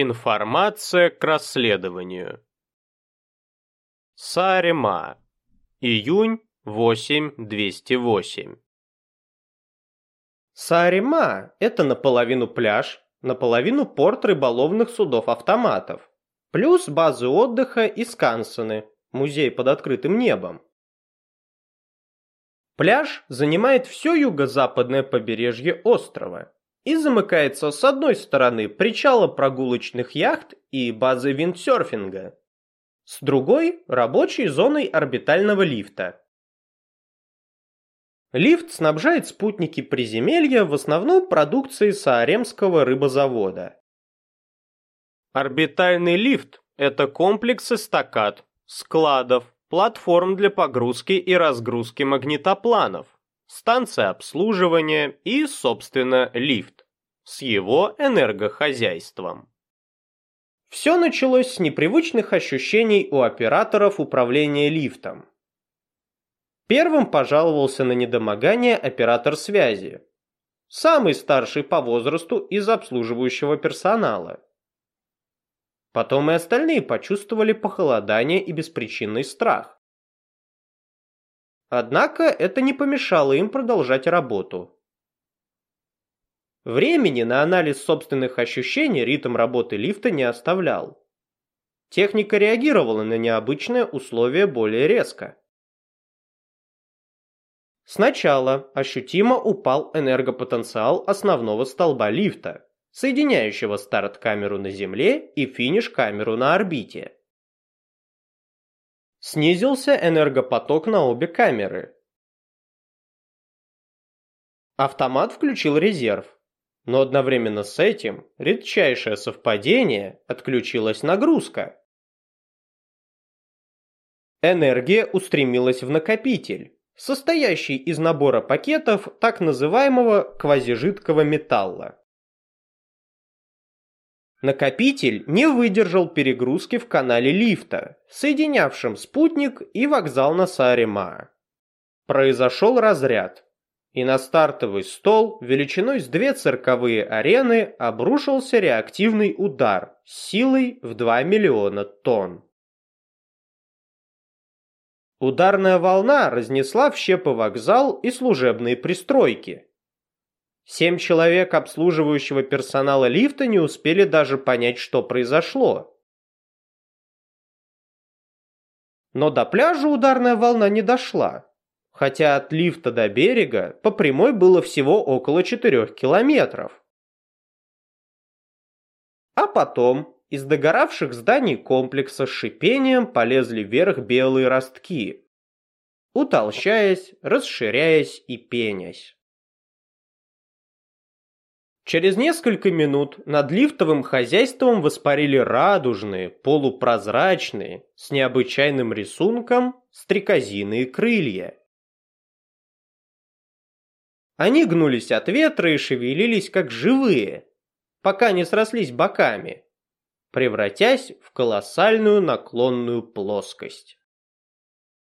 Информация к расследованию. Сарема. Июнь 8208. Саарема – это наполовину пляж, наполовину порт рыболовных судов-автоматов, плюс базы отдыха и скансены, музей под открытым небом. Пляж занимает все юго-западное побережье острова и замыкается с одной стороны причала прогулочных яхт и базы виндсерфинга, с другой – рабочей зоной орбитального лифта. Лифт снабжает спутники приземелья в основном продукцией Сааремского рыбозавода. Орбитальный лифт – это комплекс эстакад, складов, платформ для погрузки и разгрузки магнитопланов, станция обслуживания и, собственно, лифт с его энергохозяйством. Все началось с непривычных ощущений у операторов управления лифтом. Первым пожаловался на недомогание оператор связи, самый старший по возрасту из обслуживающего персонала. Потом и остальные почувствовали похолодание и беспричинный страх. Однако это не помешало им продолжать работу. Времени на анализ собственных ощущений ритм работы лифта не оставлял. Техника реагировала на необычные условия более резко. Сначала ощутимо упал энергопотенциал основного столба лифта, соединяющего старт-камеру на Земле и финиш-камеру на орбите. Снизился энергопоток на обе камеры. Автомат включил резерв, но одновременно с этим, редчайшее совпадение, отключилась нагрузка. Энергия устремилась в накопитель, состоящий из набора пакетов так называемого квазижидкого металла. Накопитель не выдержал перегрузки в канале лифта, соединявшем спутник и вокзал на Саарема. Произошел разряд, и на стартовый стол величиной с две цирковые арены обрушился реактивный удар силой в 2 миллиона тонн. Ударная волна разнесла в щепы вокзал и служебные пристройки. Семь человек обслуживающего персонала лифта не успели даже понять, что произошло. Но до пляжа ударная волна не дошла хотя от лифта до берега по прямой было всего около 4 километров. А потом из догоравших зданий комплекса с шипением полезли вверх белые ростки, утолщаясь, расширяясь и пенясь. Через несколько минут над лифтовым хозяйством воспарили радужные, полупрозрачные, с необычайным рисунком, стрекозиные крылья. Они гнулись от ветра и шевелились как живые, пока не срослись боками, превратясь в колоссальную наклонную плоскость.